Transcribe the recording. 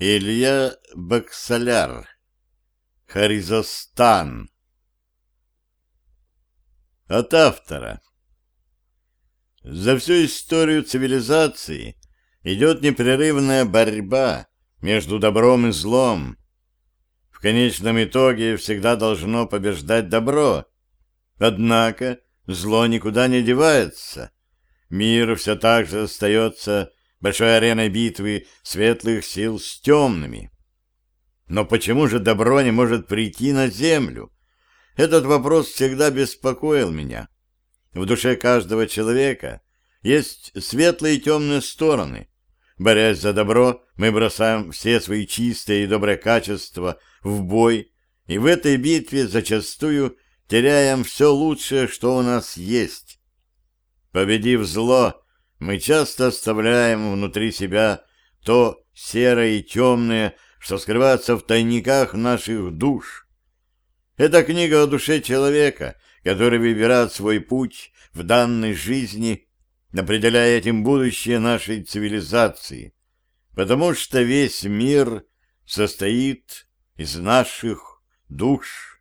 Илья Баксаляр. Харизостан. От автора. За всю историю цивилизации идет непрерывная борьба между добром и злом. В конечном итоге всегда должно побеждать добро. Однако зло никуда не девается. Мир все так же остается большой ареной битвы светлых сил с темными. Но почему же добро не может прийти на землю? Этот вопрос всегда беспокоил меня. В душе каждого человека есть светлые и темные стороны. Борясь за добро, мы бросаем все свои чистые и добрые качества в бой, и в этой битве зачастую теряем все лучшее, что у нас есть. Победив зло, мы часто оставляем внутри себя то серое и темное, что скрывается в тайниках наших душ. Это книга о душе человека, который выбирает свой путь в данной жизни, определяя этим будущее нашей цивилизации, потому что весь мир состоит из наших душ.